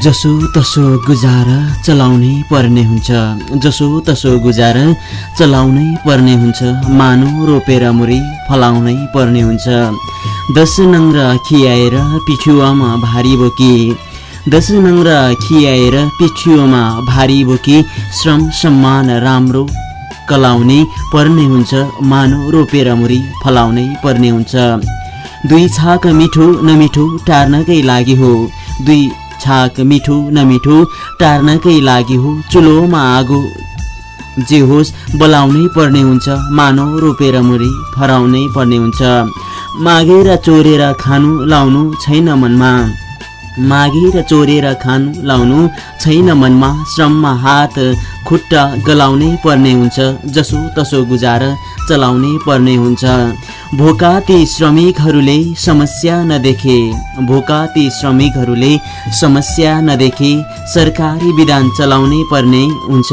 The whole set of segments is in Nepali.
जसो तसो गुजारा चलाउनै पर्ने हुन्छ। जसो तसो गुजारा चलाउनै पर्ने हुन्छ। मानो रोपेर मुरी फलाउनै पर्ने हुन्छ। दस नङ्ग्र खियाएर पिठुवामा भारी बोकी। दस नङ्ग्र खियाएर पिठुवामा भारी बोकी। श्रम सम्मान राम्रो कलाउने पर्ने हुन्छ। मानो रोपेर मुरी फलाउनै पर्ने हुन्छ। दुई छाक मिठो नमिठो टार्नकै लागि हो। दुई छाक मिठो नमिठो टार्नकै लागि हो चुलोमा आगो। जे होस् बोलाउनै पर्ने हुन्छ मानव रोपेर मुरी फराउनै पर्ने हुन्छ। मागेर चोरेर खानु लाउनु छैन मनमा। मागेर चोरेर खानु लाउनु छैन मनमा श्रममा हात खुट्टा गलाउनै पर्ने हुन्छ जसो तसो गुजार चलाउनै पर्ने हुन्छ। भोका ती श्रमिकहरूले समस्या नदेखे भोका ती श्रमिकहरूले समस्या नदेखे सरकारी विधान चलाउनै पर्ने हुन्छ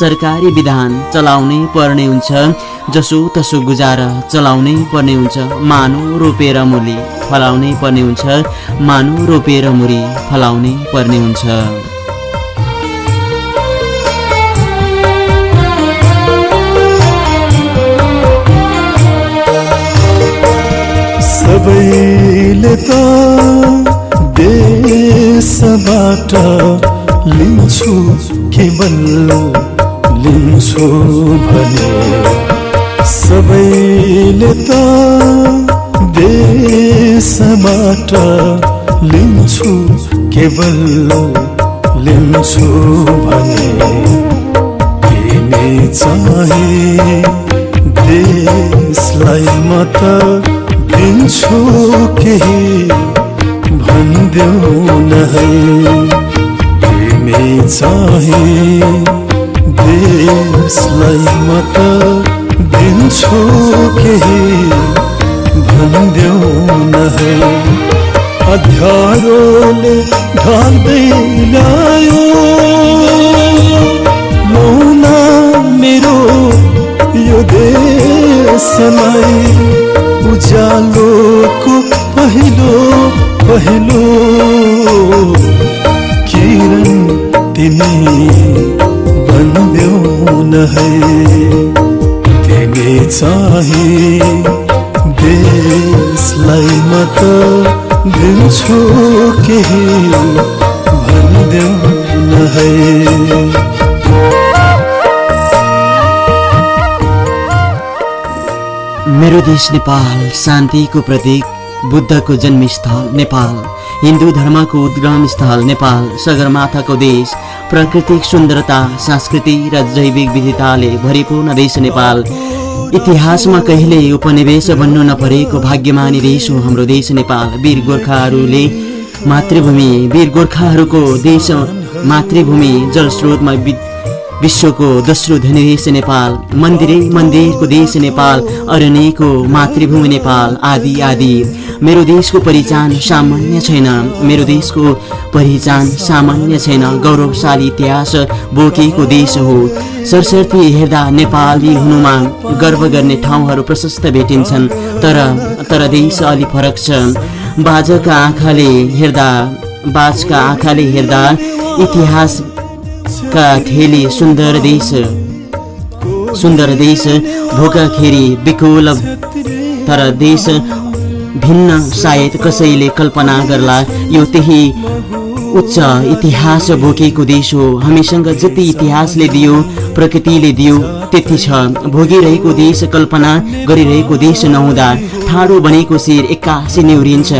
सरकारी विधान चलाउनै पर्ने हुन्छ जसो तसो गुजार चलाउनै पर्ने हुन्छ मानु रोपेर मुली फलाउनै पर्ने हुन्छ मानु रोपेर मुरी फलाउनै पर्ने हुन्छ। सबैले त देशबाट लिन्छु केवल लिन्छु भने। सबैले त देशबाट लिन्छु केवल लिन्छु भने। तिमी चाहिँ देशलाई म त दिन्छु केही भनिदेऊ न तिमी चाहिँ देशलाई म त दिन्छु केही भनिदेऊ न है अध्यारोले ढाल्दै ल्यायो। मौना मेरो यो देशलाई उज्यालोको पहिलो पहिलो किरण तिमी बन्देऊ न है। तिमी चाहिँ देशलाई म त दिन्छु केही भनिदेऊ न है। मेरो देश नेपाल शान्तिको प्रतीक बुद्धको जन्मस्थल नेपाल हिन्दू धर्मको उद्गम स्थल नेपाल सगरमाथाको देश प्राकृतिक सुन्दरता संस्कृति र जैविक विविधताले भरिपूर्ण देश नेपाल। इतिहासमा कहिले उपनिवेश बन्नु नपरेको भाग्यमानी देश हो हाम्रो देश नेपाल। वीर गोर्खाहरूले मातृभूमि वीर गोर्खाहरूको देश मातृभूमि जलस्रोतमा विश्वको दोस्रो धनी देश नेपाल मन्दिरै मन्दिरको देश नेपाल अरण्यको मातृभूमि नेपाल आदि आदि। मेरो देशको पहिचान सामान्य छैन। मेरो देशको पहिचान सामान्य छैन। गौरवशाली इतिहास बोकेको देश हो। सरस्वती हेर्दा नेपाली हुनुमा गर्व गर्ने ठाउँहरू प्रशस्त भेटिन्छन् तर तर देश अलि फरक छ। बाजका आँखाले हेर्दा बाजका आँखाले हेर्दा इतिहास खेली सुन्दर देश। सुन्दर देश भोकाखेरि विकुल। तर देश भिन्न सायद कसैले कल्पना गर्ला यो त्यही उच्च इतिहास बोकेको देश हो। हामीसँग जति इतिहासले दियो प्रकृतिले दियो त्यति छ। भोगिरहेको देश कल्पना गरिरहेको देश नहुँदा ठाडो बनेको शिर एक्कासी निहुरिन्छ।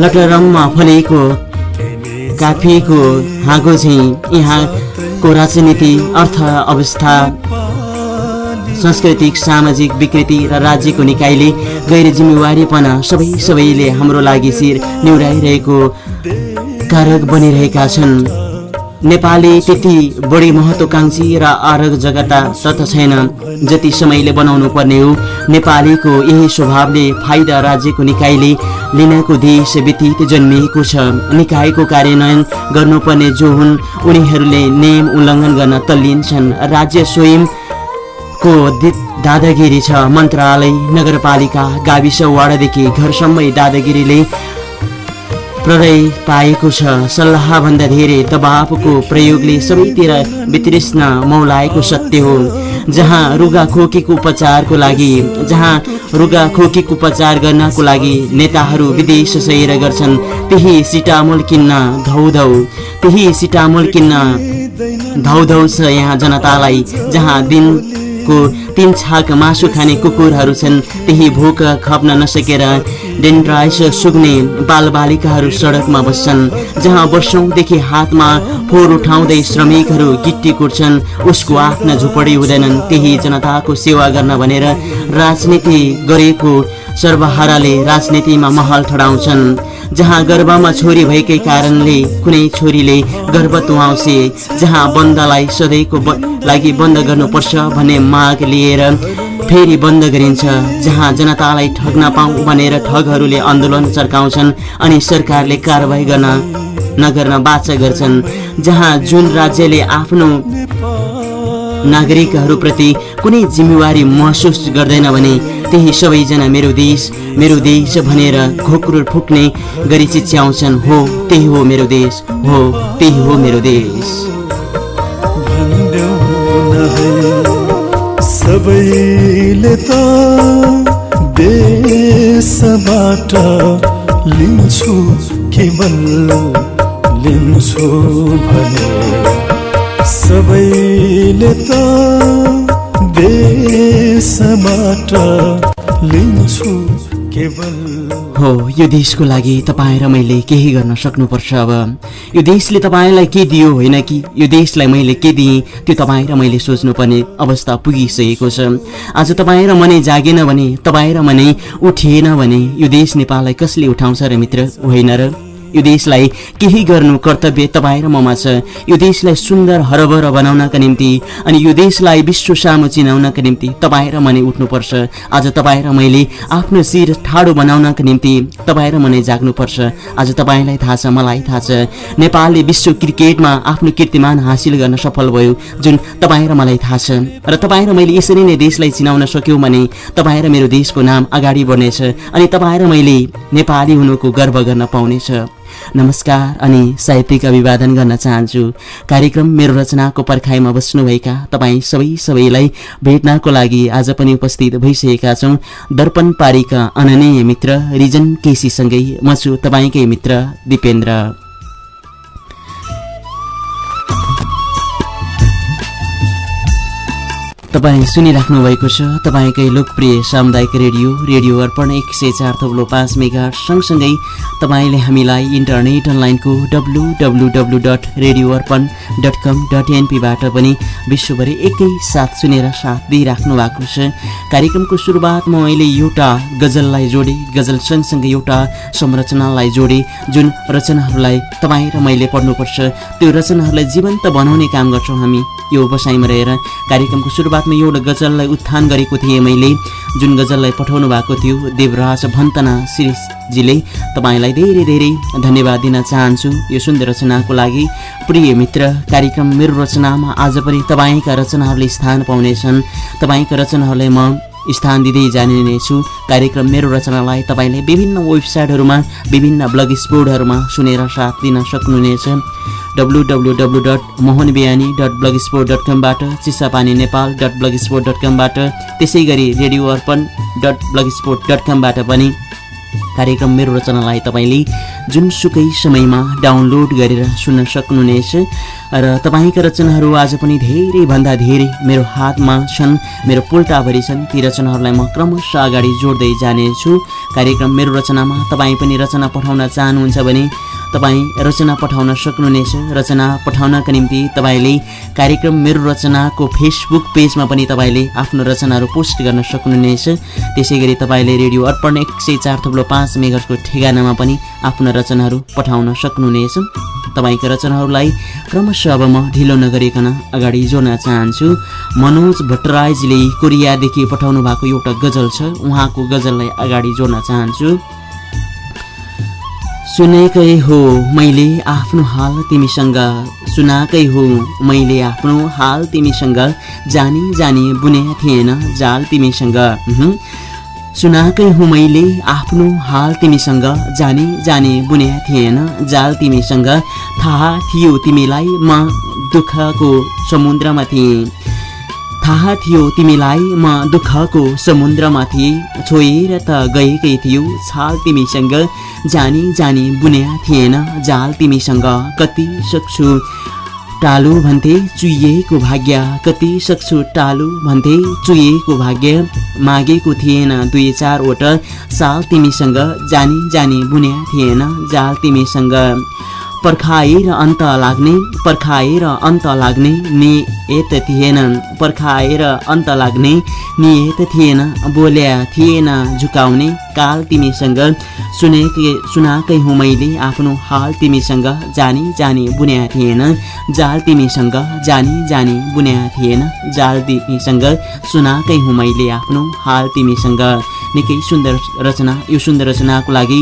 लटरममा फलेको काफीको हाँगो झैँ यहाँको राजनीति अर्थ अवस्था सांस्कृतिक सामाजिक विकृति र राज्यको निकायले गैर जिम्मेवारीपना सबै सबैले हाम्रो लागि शिर निहुराइरहेको कारक बनिरहेका छन्। नेपाली त्यति बढी महत्त्वकाङ्क्षी र आरग जगता तथ छैन जति समयले बनाउनु पर्ने हो। नेपालीको यही स्वभावले फाइदा राज्यको निकायले लिनको देश व्यतीत जन्मिएको छ। निकायको कार्यान्वयन गर्नुपर्ने जो हुन् उनीहरूले नियम उल्लङ्घन गर्न तल्लीन छन्। राज्य स्वयंको दादागिरी छ। मन्त्रालय नगरपालिका गाविस वाडादेखि घरसम्मै दादागिरीले प्रलय पाएको छ। सल्लाहभन्दा धेरै दबावको प्रयोगले सबैतिर वितृष्ण मौलाएको सत्य हो। जहाँ रुगा खोकीको उपचारको लागि जहाँ रुगा खोकीको उपचार गर्नको लागि नेताहरू विदेश सैर गर्छन् त्यही सिटामोल किन्न धौधौ। त्यही सिटामोल किन्न धौधौ छ यहाँ जनतालाई जहाँ दिनको तिन छाक मासु खाने कुकुरहरू छन् त्यही भोक खप्न नसकेर डेन्ड्राइस सुग्ने बालबालिकाहरू सडकमा बस्छन् जहाँ वर्षौँदेखि हातमा फोहोर उठाउँदै श्रमिकहरू गिट्टी कुट्छन् उसको आफ्ना झुपडी हुँदैनन् त्यही जनताको सेवा गर्न भनेर राजनीति गरेको सर्वहाराले राजनीतिमा महल ठडाउँछन् जहाँ गर्भमा छोरी भएकै कारणले कुनै छोरीले गर्भ तुहाउँछे जहाँ बन्दलाई सधैँको लागि बन्द गर्नुपर्छ भन्ने माग लिएर फेरि बन्द गरिन्छ जहाँ जनतालाई ठग्न पाऊँ भनेर ठगहरूले आन्दोलन चर्काउँछन् अनि सरकारले कारवाही गर्न नगर्न बाचा गर्छन् जहाँ जुन राज्यले आफ्नो नागरिकहरूप्रति कुनै जिम्मेवारी महसुस गर्दैन भने त्यही सबैजना मेरो देश मेरो देश भनेर घोक्रो फुक्ने गरी चिच्याउँछन् हो त्यही हो मेरो देश हो त्यही हो मेरो देश। सबैले त देशबाट लिन्छु केवल लिन्छु भने? सबैले त देशबाट लिन्छु केवल हो यो देशको लागि तपाईँ र मैले केही गर्न सक्नुपर्छ अब। यो देशले तपाईँलाई के दियो होइन कि? यो देशलाई मैले के दिएँ? त्यो तपाईँ र मैले सोच्नुपर्ने अवस्था पुगिसकेको छ। आज तपाईँ र मनै जागेन भने तपाईँ र मनै उठिएन भने यो देश नेपाललाई कसले उठाउँछ र मित्र? होइन र? यो देशलाई केही गर्नु कर्तव्य तपाईँ र ममा छ। यो देशलाई सुन्दर हरभर बनाउनका निम्ति अनि यो देशलाई विश्व सामु चिनाउनका निम्ति तपाईँ र मनै उठ्नुपर्छ। आज तपाईँ र मैले आफ्नो शिर ठाडो बनाउनका निम्ति तपाईँ र मनै जाग्नुपर्छ। आज तपाईँलाई थाहा छ मलाई थाहा छ नेपालले विश्व क्रिकेटमा आफ्नो कीर्तिमान हासिल गर्न सफल भयो जुन तपाईँ र मलाई थाहा छ। र तपाईँ र मैले यसरी नै देशलाई चिनाउन सक्यौँ भने तपाईँ र मेरो देशको नाम अगाडि बढ्नेछ अनि तपाईँ र मैले नेपाली हुनुको गर्व गर्न पाउनेछ। नमस्कार अनि साहित्यिक अभिवादन गर्न चाहन्छु। कार्यक्रम मेरो रचनाको पर्खाइमा बस्नुभएका तपाईँ सबै सबैलाई भेट्नको लागि आज पनि उपस्थित भइसकेका छौँ। दर्पण पारीका अननीय मित्र रिजन केसीसँगै म छु तपाईँकै मित्र दिपेन्द्र। तपाईँ सुनिराख्नु भएको छ तपाईँकै लोकप्रिय सामुदायिक रेडियो रेडियो अर्पण एक सय चार थप्लो पाँच मेगा सँगसँगै तपाईँले हामीलाई इन्टरनेट अनलाइनको W W W dot radio Arpan dot com dot एनपीबाट पनि विश्वभरि एकैसाथ सुनेर साथ दिइराख्नु भएको छ। कार्यक्रमको सुरुवातमा मैले एउटा गजललाई जोडेँ गजल सँगसँगै एउटा संरचनालाई जोडेँ जुन रचनाहरूलाई तपाईँ र मैले पढ्नुपर्छ। त्यो रचनाहरूलाई जीवन्त बनाउने काम गर्छौँ हामी। यो बसाइमा रहेर कार्यक्रमको सुरुवातमा एउटा गजललाई उत्थान गरेको थिएँ मैले। जुन गजललाई पठाउनु भएको थियो देवराज भन्तना शिरीषजीले तपाईँलाई धेरै धेरै धन्यवाद दिन चाहन्छु। यो सुन्दर रचनाको लागि प्रिय मित्र कार्यक्रम मेरो रचनामा आज पनि तपाईँका रचनाहरूले स्थान पाउनेछन्। तपाईँका रचनाहरूलाई म स्थान दिँदै जाने नै छु कार्यक्रम मेरो रचनालाई तपाईँले विभिन्न वेबसाइटहरूमा विभिन्न ब्लग स्पोर्टहरूमा सुनेर साथ दिन सक्नुहुनेछ। W W W dot Mohan Bihani dot blog spot dot कमबाट Chisapani Nepal dot blog spot dot कमबाट त्यसै गरी radio Arpan dot blog spot dot कमबाट पनि कार्यक्रम मेरो रचनालाई तपाईँले जुनसुकै समयमा डाउनलोड गरेर सुन्न सक्नुहुनेछ र तपाईँका रचनाहरू आज पनि धेरैभन्दा धेरै मेरो हातमा छन्। मेरो पोल्टाभरि छन्। ती रचनाहरूलाई म क्रमशः अगाडि जोड्दै जानेछु। कार्यक्रम मेरो रचनामा तपाईँ पनि रचना पठाउन चाहनुहुन्छ भने तपाईँ रचना पठाउन सक्नुहुनेछ। रचना पठाउनका निम्ति तपाईँले कार्यक्रम मेरो रचनाको फेसबुक पेजमा पनि तपाईँले आफ्नो रचनाहरू पोस्ट गर्न सक्नुहुनेछ। त्यसै गरी तपाईँले रेडियो अर्पण एक सय चार थुप्रो पाँच मेगरको ठेगानामा पनि आफ्नो रचनाहरू पठाउन सक्नुहुनेछ। तपाईँका रचनाहरूलाई क्रमशः अब म ढिलो नगरिकन अगाडि जोड्न चाहन्छु। मनोज भट्टराईजीले कोरियादेखि पठाउनु भएको एउटा गजल छ। उहाँको गजललाई अगाडि जोड्न चाहन्छु। सुनेकै हो मैले आफ्नो हाल तिमीसँग सुनाकै हो मैले आफ्नो हाल तिमीसँग जानी जानी बुने थिएन जाल तिमीसँग। सुनाकै हुँ मैले आफ्नो हाल तिमीसँग जाने जाने बुन्या थिएन जाल तिमीसँग। थाहा थियो तिमीलाई म दुःखको समुद्रमा थिएँ। थाहा थियो तिमीलाई म दुःखको समुद्रमा थिएँ छोएर त गएकै थियो। छाल तिमीसँग जानी जानी बुन्या थिएन। जाल तिमीसँग कति सक्छु टालु भन्थे चुइएको भाग्य। कति सक्छु टालु भन्थे चुइएको भाग्य। मागेको थिएन दुई चारवटा। साल तिमीसँग जानी जानी बुन्या थिएन। जाल तिमीसँग पर्खाएर अन्त लाग्ने पर्खाएर अन्त लाग्ने नियत थिएन पर्खाएर अन्त लाग्ने नियत थिएन बोल्या थिएन झुकाउने काल तिमीसँग। सुनेकै सुनाकै हुँ मैले आफ्नो हाल तिमीसँग जानी जानी बुन्या थिएन जाल तिमीसँग जानी जानी बुन्या थिएन जाल तिमीसँग सुनाकै हुँ मैले आफ्नो हाल तिमीसँग। निकै सुन्दर रचना यो सुन्दर रचनाको लागि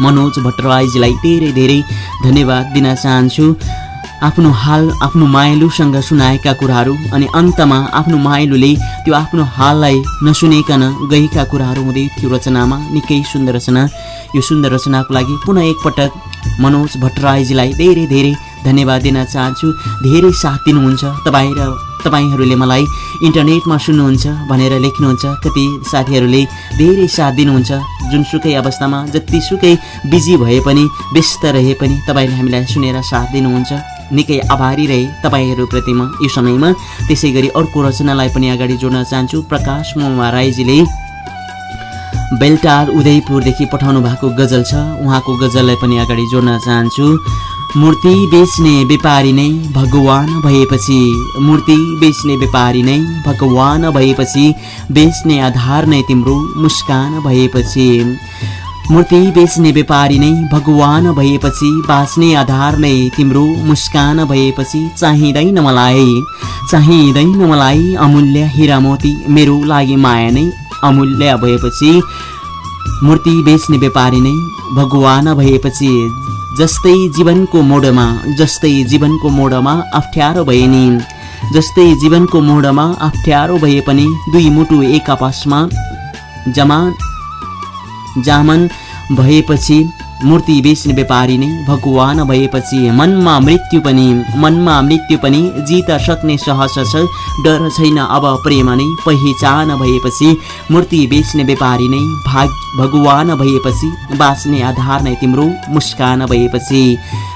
मनोज भट्टराईजीलाई धेरै धेरै धन्यवाद दिन चाहन्छु। आफ्नो हाल आफ्नो माइलोसँग सुनाएका कुराहरू अनि अन्तमा आफ्नो माइलोले त्यो आफ्नो हाललाई नसुनेकन गएका कुराहरू हुँदै थियो रचनामा। निकै सुन्दर रचना। यो सुन्दर रचनाको लागि पुनः एकपटक मनोज भट्टराईजीलाई धेरै धेरै धन्यवाद दिन चाहन्छु। धेरै साथ दिनुहुन्छ तपाईँ र तपाईँहरूले मलाई इन्टरनेटमा सुन्नुहुन्छ भनेर लेख्नुहुन्छ कति साथीहरूले धेरै साथ दिनुहुन्छ। जुनसुकै अवस्थामा जतिसुकै बिजी भए पनि व्यस्त रहे पनि तपाईँले हामीलाई सुनेर साथ दिनुहुन्छ। निकै आभारी रहे तपाईँहरूप्रति म यो समयमा। त्यसै गरी अर्को रचनालाई पनि अगाडि जोड्न चाहन्छु। प्रकाश मोमा राईजीले बेलटार उदयपुरदेखि पठाउनु भएको गजल छ। उहाँको गजललाई पनि अगाडि जोड्न चाहन्छु। मूर्ति बेच्ने व्यापारी नै भगवान भएपछि मूर्ति बेच्ने व्यापारी नै भगवान भएपछि बेच्ने आधार नै तिम्रो मुस्कान भएपछि। मूर्ति बेच्ने व्यापारी नै भगवान भएपछि बाँच्ने आधार नै तिम्रो मुस्कान भएपछि चाहिँदैन मलाई। चाहिँदैन मलाई अमूल्य हिरा मोती मेरो लागि माया नै अमूल्य भएपछि। मूर्ति बेच्ने व्यापारी नै भगवान भएपछि। जस्तै जीवनको मोडमा जस्तै जीवनको मोडमा अप्ठ्यारो भए नि। जस्तै जीवनको मोडमा अप्ठ्यारो भए पनि दुई मुटु एक आपसमा जमा जामन भएपछि मूर्ति बेच्ने व्यापारी नै भगवान भएपछि मनमा मृत्यु पनि मनमा मृत्यु पनि जित सक्ने सहस छ डर छैन अब प्रेम नै पहिचान भएपछि। मूर्ति बेच्ने व्यापारी नै भाग भगवान भएपछि बाँच्ने आधार नै तिम्रो मुस्कान भएपछि।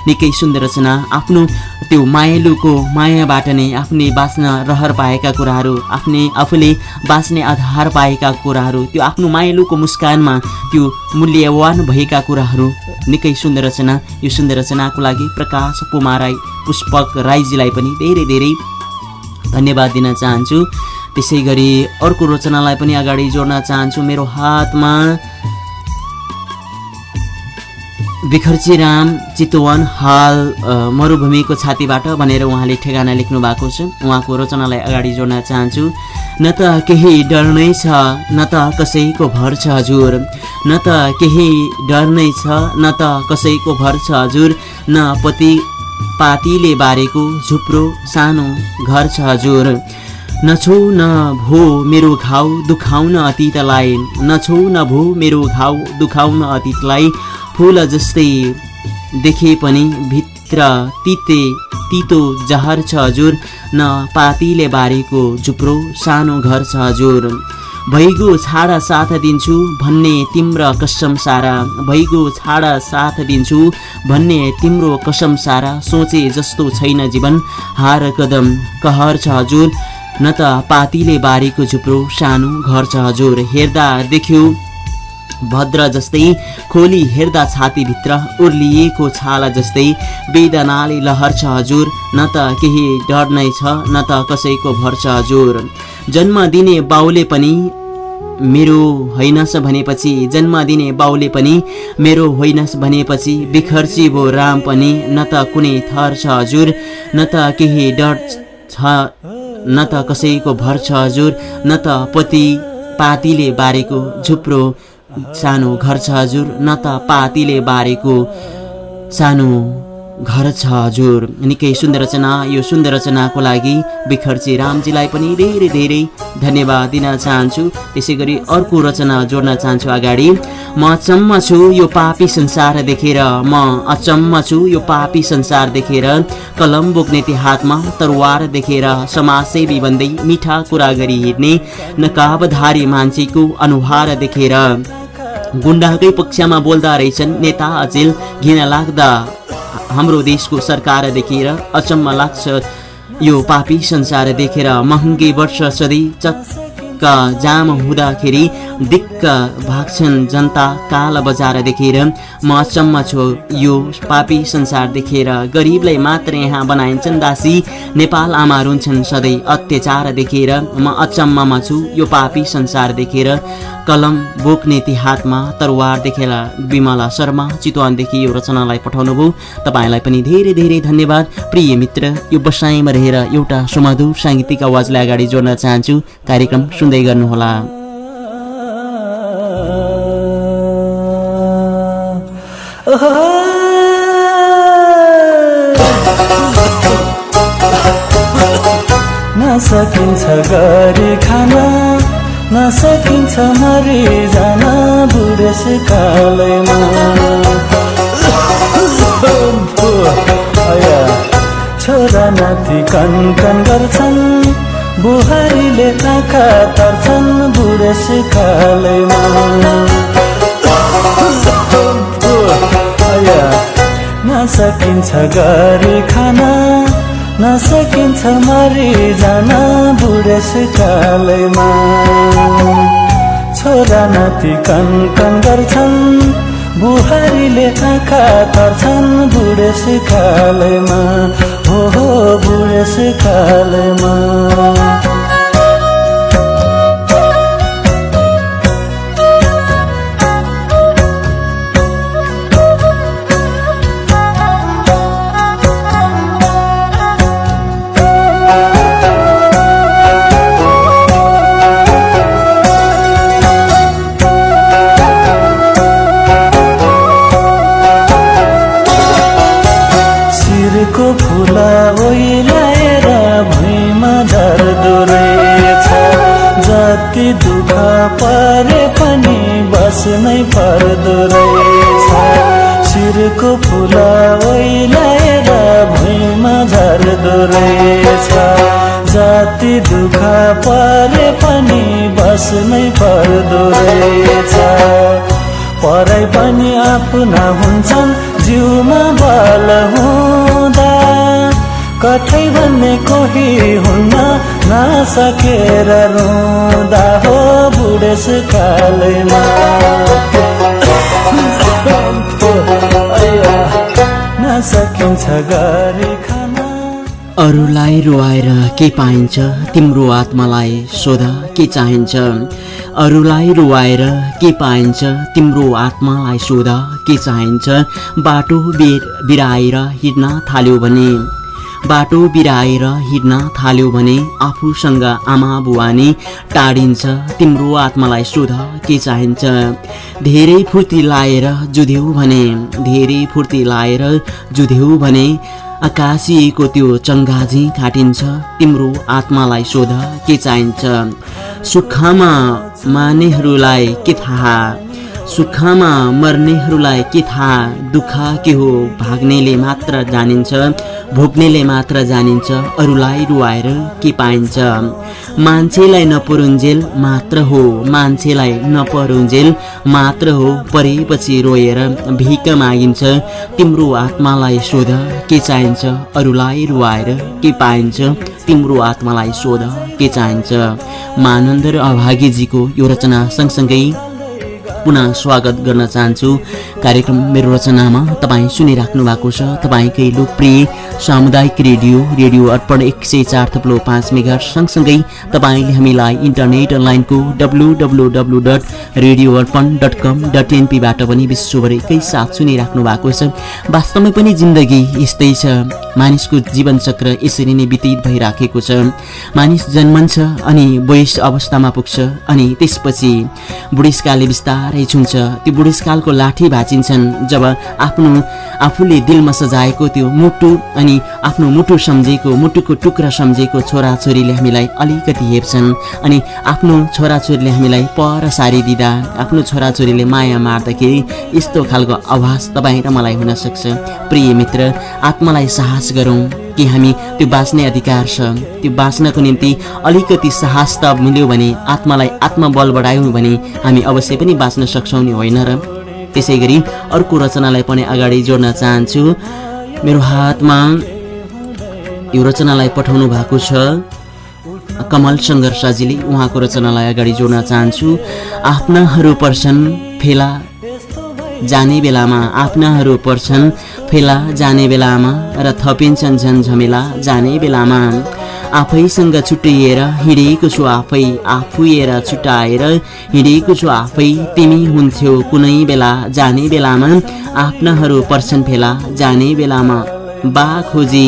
निकै सुन्दर रचना आफ्नो त्यो मायालुको मायाबाट नै आफ्नै बाँच्न रहर पाएका कुराहरू आफ्नै आफूले बाँच्ने आधार पाएका कुराहरू त्यो आफ्नो मायालुको मुस्कानमा त्यो मूल्यवान भएका कुराहरू। निकै सुन्दर रचना। यो सुन्दर रचनाको लागि प्रकाश पुमा राई पुष्पक राईजीलाई पनि धेरै धेरै धन्यवाद दिन चाहन्छु। त्यसै गरी अर्को रचनालाई पनि अगाडि जोड्न चाहन्छु। मेरो हातमा बिखर्ची राम चितवन हाल मरुभूमिको छातीबाट भनेर उहाँले ठेगाना लेख्नु भएको छ। उहाँको रचनालाई अगाडि जोड्न चाहन्छु। न त केही डर नै छ न त कसैको भर छ हजुर। न त केही डर नै छ न त कसैको भर छ हजुर। न पति पातीले बारेको झुप्रो सानो घर छ हजुर। नछौ न भो मेरो घाउ दुखाउन अतीतलाई। नछौ न भो मेरो घाउ दुखाउन अतीतलाई। फुल जस्तै देखे पनि भित्र तिते तितो जहर छ हजुर। न पातीले बारेको झुप्रो सानो घर छ हजुर। भैगो छाडा साथ दिन्छु भन्ने तिम्रो कसम सारा। भैगो छाडा साथ दिन्छु भन्ने तिम्रो कसम सारा। सोचे जस्तो छैन जीवन हार कदम कहर छ हजुर। न त पातीले बारेको झुप्रो सानो घर छ हजुर। हेर्दा देख्यो भद्र जस्तै खोली हेर्दा छातीभित्र उर्लिएको छाला जस्तै वेदनाले लहर छ हजुर न त केही डर नै छ न त कसैको भर छ हजुर। जन्म दिने बाउले पनि मेरो होइनस् भनेपछि जन्म दिने बाउले पनि मेरो होइनस् भनेपछि बिखर्ची भो राम पनि न त कुनै थर छ हजुर न त केही डर छ न त कसैको भर छ हजुर न त पति पातीले बारेको झुप्रो सानो घर छ हजुर न त पातीले बारेको। सानो घर छ हजुर निकै सुन्दर रचना यो सुन्दर रचनाको लागि बिखर्ची रामजीलाई पनि धेरै धेरै धन्यवाद दिन चाहन्छु। त्यसै गरी अर्को रचना जोड्न चाहन्छु अगाडि। म अचम्म छु यो पापी संसार देखेर म अचम्म छु यो पापी संसार देखेर कलम बोक्ने ती हातमा तरवार देखेर समाजसेवी भन्दै मिठा कुरा गरी हिँड्ने नकाबधारी मान्छेको अनुहार देखेर। गुन्डाकै पक्षमा बोल्दा रहेछन् नेता अचेल घिन लाग्दा हाम्रो देशको सरकार देखेर अचम्म लाग्छ। यो पापी संसार देखेर महँगी वर्ष सधैँ चक्क जाम हुँदाखेरि दिक्क भाग्छन् जनता काल बजार देखेर। म अचम्म छु। यो पापी संसार देखेर गरिबलाई मात्र यहाँ बनाइन्छन् दासी। नेपाल आमा रुन्छन् सधैँ अत्याचार देखेर। म अचम्ममा छु। यो पापी संसार देखेर। कलम बोक्ने ती हातमा तरवार देखेर विमला शर्मा चितवनदेखि यो रचनालाई पठाउनुभयो। तपाईँलाई पनि धेरै धेरै धन्यवाद। प्रिय मित्र यो बसाइमा रहेर एउटा सुमधुर साङ्गीतिक आवाजलाई अगाडि जोड्न चाहन्छु। कार्यक्रम सुन्दै गर्नुहोला। नसकिन्छ गरी खान नसकिन्छ मरि जान बुढेसकालैमा छोरा नाति कन कन गर्छन्। बुहारीले आँखा तर्छन् बुढेसकालैमा नसकिन्छ गरी खान नसकिन्छ मरि जान बुढेसकालैमा छोरा नाति कन गर्छन् बुहारीले आँखा तर्छन् बुढेसकालैमा हो बुढेसकालैमा पर्दो रहेछ। शिरको फुला ओइलाएर भुइँमा झर्दो रहेछ। जति दुःख परे पनि बस्नै पर्दो रहेछ। पराई पनि आफ्ना हुन्छन् जिउमा बल हुँदा। कठै भन्ने कोही हुन्न नसकेर रुँदा। हो बुढेसकालैमा। अरूलाई रुवाएर के पाइन्छ? तिम्रो आत्मालाई सोध के चाहिन्छ? अरूलाई रुवाएर के पाइन्छ? तिम्रो आत्मालाई सोध के चाहिन्छ? बाटो बिर बिराएर हिँड्न थाल्यो भने बाटो बिराएर हिँड्न थाल्यो भने आफूसँग आमा बुवानी टाढिन्छ। तिम्रो आत्मालाई सोध के चाहिन्छ? धेरै फुर्ती लाएर जुध्यौ भने धेरै फुर्ती लाएर जुध्यौ भने आकाशिएको त्यो चङ्गाझी काटिन्छ तिम्रो आत्मालाई सोध के चाहिन्छ? सुखमा मानेहरूलाई के थाहा? सुखमा मर्नेहरूलाई के थाहा? दुःख के हो? भाग्नेले मात्र जानिन्छ। भोग्नेले मात्र जानिन्छ अरूलाई रुवाएर के पाइन्छ। मान्छेलाई नपरुन्जेल मात्र हो मान्छेलाई नपरुन्जेल मात्र हो परेपछि रोएर भिक मागिन्छ। तिम्रो आत्मालाई सोध के चाहिन्छ? अरूलाई रुवाएर के पाइन्छ? तिम्रो आत्मालाई सोध के चाहिन्छ? मानन्द र अभागीजीको यो रचना सँगसँगै पुनः स्वागत गर्न चाहन्छु। कार्यक्रम मेरो रचनामा तपाईँ सुनिराख्नु भएको छ। तपाईँकै लोकप्रिय सामुदायिक रेडियो रेडियो अर्पण एक सय चार थप्लो पाँच मेगा सँगसँगै तपाईँले हामीलाई इन्टरनेट अनलाइनको W W W dot radio Arpan dot com dot एनपीबाट पनि विश्वभर एकैसाथ सुनिराख्नु भएको छ। वास्तवमै पनि जिन्दगी यस्तै छ। मानिसको जीवनचक्र यसरी नै व्यतीत भइराखेको छ। मानिस जन्मन्छ अनि वयस अवस्थामा पुग्छ अनि त्यसपछि बुढेसकालले बिस्तार बिस्तारै छुन्छ। त्यो बुढेसकालको लाठी भाँचिन्छन् जब आफ्नो आफूले दिलमा सजाएको त्यो मुटु अनि आफ्नो मुटु सम्झेको मुटुको टुक्रा सम्झेको छोराछोरीले हामीलाई अलिकति हेर्छन् अनि आफ्नो छोराछोरीले हामीलाई पर सारिदिँदा आफ्नो छोराछोरीले माया मार्दाखेरि यस्तो खालको आवाज तपाईँ र मलाई हुनसक्छ प्रिय मित्र आत्मालाई साहस गरौँ। कि हामी त्यो बाँच्ने अधिकार छ। त्यो बाँच्नको निम्ति अलिकति साहस त मिल्यो भने आत्मालाई आत्मबल बढायौँ भने हामी अवश्य पनि बाँच्न सक्छौँ नि होइन र? त्यसै गरी अर्को रचनालाई पनि अगाडि जोड्न चाहन्छु। मेरो हातमा यो रचनालाई पठाउनु भएको छ। कमल सङ्घर्ष साजीले उहाँको रचनालाई अगाडि जोड्न चाहन्छु। आफ्नाहरू पर्छन् फेला जाने बेलामा आफ्नाहरू पर्छन्। फेला जाने बेलामा र थपिन्छन् झन्झमेला जाने बेलामा। आफैसँग छुट्टिएर हिँडेको छु आफै आफूएर छुट्याएर हिँडेको छु आफै। तिमी हुन्थ्यौ कुनै बेला जाने बेलामा आफ्नाहरू पर्छन् फेला जाने बेलामा। बा खोजी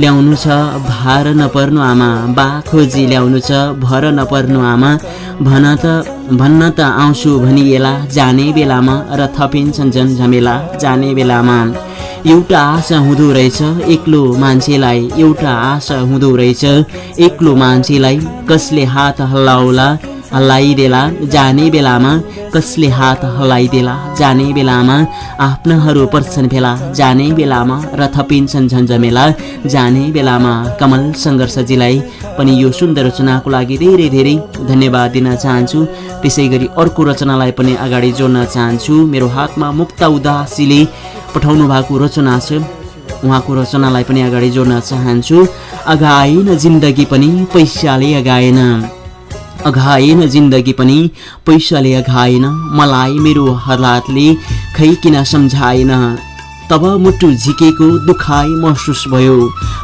ल्याउनु छ भार नपर्नु आमा। बा खोजी ल्याउनु छ भर नपर्नु आमा। भन त भन्न त आउँछु भनिएला जाने बेलामा र थपिन्छन् झन्झमेला जाने बेलामा। एउटा आशा हुँदो रहेछ एक्लो मान्छेलाई एउटा आशा हुँदो रहेछ। एक्लो मान्छेलाई कसले हात हल्लाउला हल्लाइदेला जाने बेलामा कसले हात हल्लाइदेला जाने बेलामा आफ्नाहरू पर्छन् फेला जाने बेलामा र थपिन्छन् झन्झमेला जाने बेलामा कमल सङ्घर्षजीलाई पनि यो सुन्दर रचनाको लागि धेरै धेरै धन्यवाद दिन चाहन्छु। त्यसै गरी अर्को रचनालाई पनि अगाडि जोड्न चाहन्छु। मेरो हातमा मुक्ता उदासीले पठाउनु भएको रचना छ। उहाँको रचनालाई पनि अगाडि जोड्न चाहन्छु। अगाएन जिन्दगी पनि पैसाले अगाएन। अघाएन जिन्दगी पनि पैसाले अघाएन मलाई मेरो हालातले खै किन सम्झाएन? तब मुटु झिकेको दुखाइ महसुस भयो।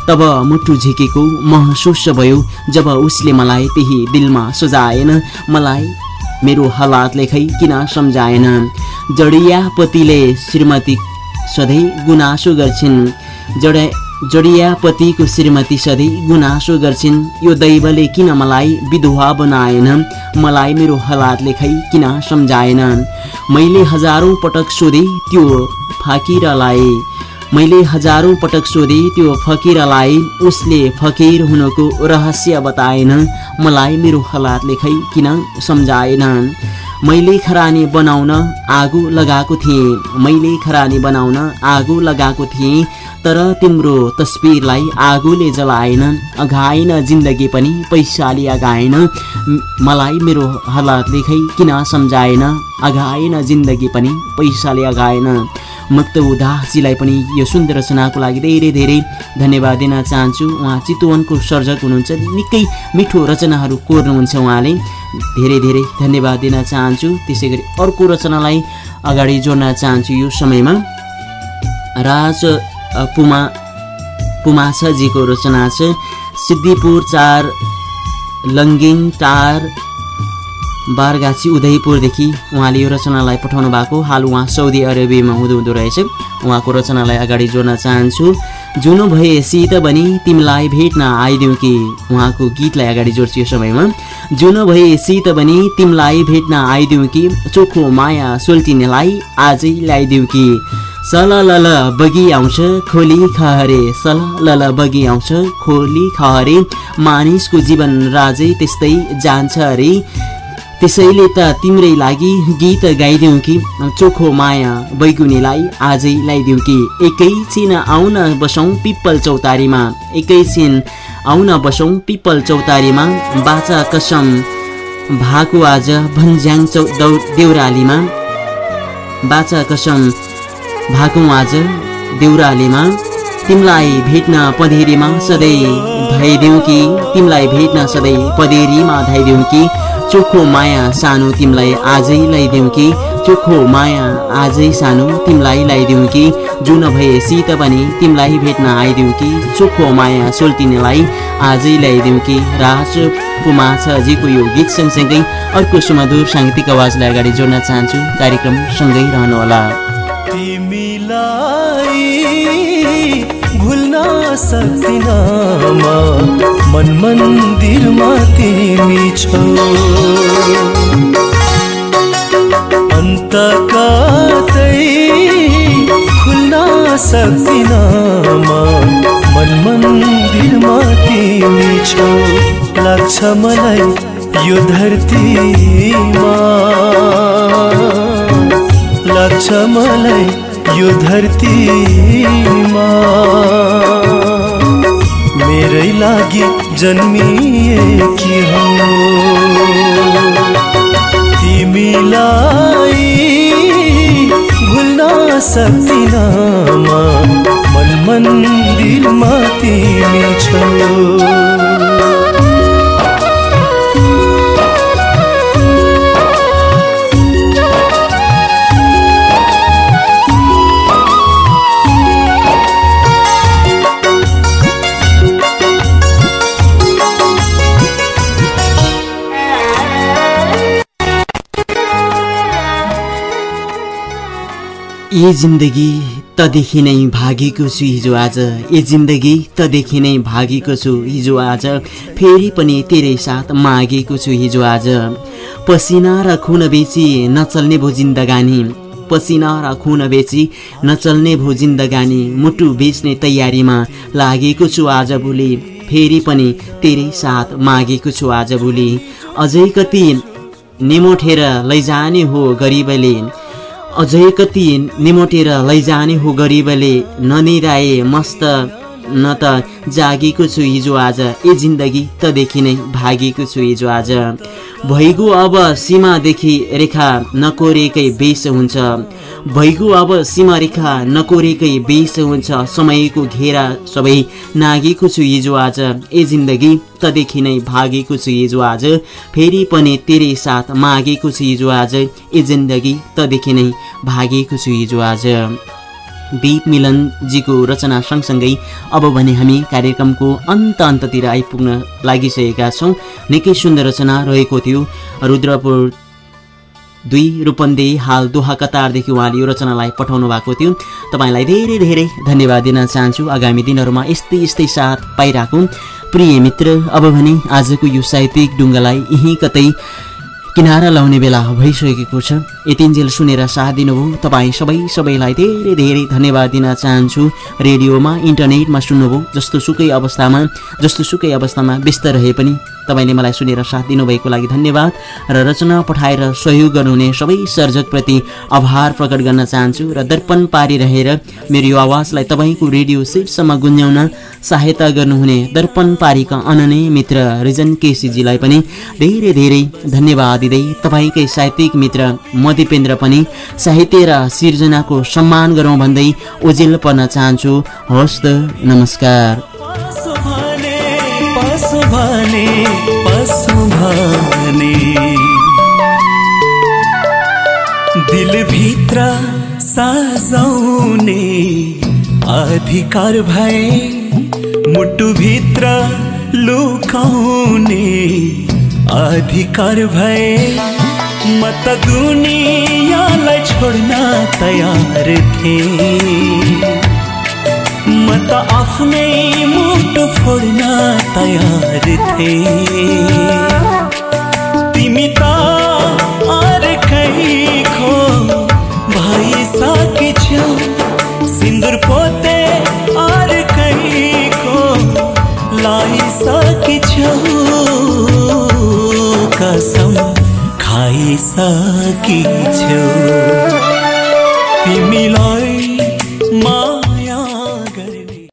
तब मुटु झिकेको महसुस भयो जब उसले मलाई त्यही दिलमा सजाएन मलाई मेरो हालातले खै किन सम्झाएन? जडिया पतिले श्रीमती सधैँ गुनासो गर्छिन्। जड जडिया पतिको श्रीमती सधैँ गुनासो गर्छिन्। यो दैवले किन मलाई विधवा बनाएन मलाई मेरो हालातले खै किन सम्झाएन मैले हजारौँ पटक सोधेँ त्यो फकिरलाई। मैले हजारौँ पटक सोधेँ त्यो फकिरलाई। उसले फकिर हुनुको रहस्य बताएन मलाई मेरो हालातले खै किन सम्झाएन मैले खरानी बनाउन आगो लगाएको थिएँ। मैले खरानी बनाउन आगो लगाएको थिएँ। तर तिम्रो तस्बिरलाई आगोले जलाएन अघाएन जिन्दगी पनि पैसाले अगाएन मलाई मेरो हालतले खै किन सम्झाएन अघाएन जिन्दगी पनि पैसाले अगाएन मुक्त उदासजीलाई पनि यो सुन्दर रचनाको लागि धेरै धेरै धन्यवाद दिन चाहन्छु। उहाँ चितवनको सर्जक हुनुहुन्छ। निकै मिठो रचनाहरू कोर्नुहुन्छ उहाँले। धेरै धेरै धन्यवाद दिन चाहन्छु। त्यसै गरी अर्को रचनालाई अगाडि जोड्न चाहन्छु यो समयमा। राज पुमा पुमाछाजीको रचना छ। सिद्धिपुर चार लङ्गिङ टार बारगाछी उदयपुरदेखि उहाँले यो रचनालाई पठाउनु भएको। हाल उहाँ साउदी अरेबियामा हुँदो रहेछ। उहाँको रचनालाई अगाडि जोड्न चाहन्छु। जुनो भए सित बनी तिमीलाई भेट्न आइदिउँ कि? उहाँको गीतलाई अगाडि जोड्छु यो समयमा। जुनो भए सित बनी तिमीलाई भेट्न आइदिउँ कि? चोखो माया सोल्टिनेलाई आजै ल्याइदिउँ कि? सल बगी आउँछ खोली खहरे। सल बगी आउँछ खोली खहरे। मानिसको जीवन राजै त्यस्तै जान्छ अरे त्यसैले त तिम्रै लागि गीत गाइदेऊ कि। चोखो माया बैगुनीलाई आजै ल्याइदेऊ कि। एकैछिन आउन बसौँ पिप्पल चौतारीमा। एकैछिन आउन बसौँ पिप्पल चौतारीमा। बाचा कसम भएको आज भन्ज्याङ चौ देउरालीमा। बाचा कसम भएको आज देउरालीमा। तिमीलाई भेट्न पधेरीमा सधैँ धाइदेऊ कि? तिमीलाई भेट्न सधैँ पधेरीमा धाइदेऊ कि? चोखो माया सानो तिमीलाई आजै ल्याइदेऊ कि? चोखो माया आजै सानो तिमीलाई ल्याइदेऊ कि? जुन भए सित पनि तिमीलाई भेट्न आइदेऊ कि? चोखो माया सोल्टिनेलाई आजै ल्याइदेऊ कि? राज कुमाछजीको यो गीत सँगसँगै अर्को सुमधुर साङ्गीतिक आवाजलाई अगाडि जोड्न चाहन्छु। कार्यक्रम सँगै रहनुहोला। भुल्न सक्दिन मन मन्दिरमा तिमी छौ। अन्त कतै खुल्न सक्दिन म। मन मन्दिरमा तिमी छौ। लाग्छ मलाई यो धरतीमा। लाग्छ मलाई यो धरतीमा। मेरै लागि जन्मिएकी हो। तिमीलाई भुल्न सक्दिन मन मन्दिरमा तिमी छौ। ए जिन्दगी तदेखि नै भागेको छु हिजो आज। ए जिन्दगी तदेखि नै भागेको छु हिजो आज। फेरि पनि तेरै साथ मागेको छु हिजो आज। पसिना र खुन बेची नचल्ने भो जिन्दगानी। पसिना र खुन बेची नचल्ने भो जिन्दगानी। मुटु बेच्ने तयारीमा लागेको छु आज भोलि। फेरि पनि तेरै साथ मागेको छु आज भोलि। अझै कति निमोठेर लैजाने हो गरिबले। अझै कति निमोटेर लैजाने हो गरिबले ननिराए मस्त न त जागेको छु हिजो आज। ए जिन्दगी तदेखि नै भागेको छु हिजो आज। भइगो अब सीमादेखि रेखा नकोरेकै बेस हुन्छ। भइगो अब सीमा रेखा नकोरेकै बेस हुन्छ। समयको घेरा सबै नागेको छु हिजो आज। ए जिन्दगी तदेखि नै भागेको छु हिजो आज। फेरि पनि तेरै साथ मागेको छु हिजो आज। ए जिन्दगी तदेखि नै भागेको छु हिजो आज। दीप मिलनजीको रचना सँगसँगै अब भने हामी कार्यक्रमको अन्त अन्ततिर आइपुग्न लागिसकेका छौँ। निकै सुन्दर रचना रहेको थियो। रुद्रपुर दुई रूपन्दे हाल दोहा कतारदेखि उहाँले यो रचनालाई पठाउनु भएको थियो। तपाईँलाई धेरै धेरै धन्यवाद दिन चाहन्छु। आगामी दिनहरूमा यस्तै यस्तै साथ पाइरहेको प्रिय मित्र अब भने आजको यो साहित्यिक डुङ्गालाई यहीँ कतै किनारा लाउने बेला भइसकेको छ। यतिन्जेल सुनेर साथ दिनुभयो। तपाईँ सबै सबैलाई धेरै धेरै धन्यवाद दिन चाहन्छु। रेडियोमा इन्टरनेटमा सुन्नुभयो। जस्तो सुकै अवस्थामा जस्तो सुकै अवस्थामा व्यस्त रहे पनि तपाईँले मलाई सुनेर साथ दिनुभएको लागि धन्यवाद र रचना पठाएर सहयोग गर्नुहुने सबै सर्जकप्रति आभार प्रकट गर्न चाहन्छु र दर्पण पारिरहेर मेरो यो आवाजलाई तपाईँको रेडियो सेटसम्म गुन्जाउन सहायता गर्नुहुने दर्पण पारीका अनन्य मित्र रिजन केसीजीलाई पनि धेरै धेरै धन्यवाद दिँदै तपाईँकै साहित्यिक मित्र मदिपेन्द्र पनि साहित्य र सिर्जनाको सम्मान गरौँ भन्दै ओजेल पर्न चाहन्छु। हवस् त नमस्कार। अधिकार भए मुटुभित्र लुकाउने अधिकार भए म त दुनियाँलाई छोड्न तयार थिएँ। म त आफ्नै मुटु फोड्न तयार थिए। तिमी त अर्कैको भइसकेछौ। सिन्दुर पोते खाइसकेछौ तिमीलाई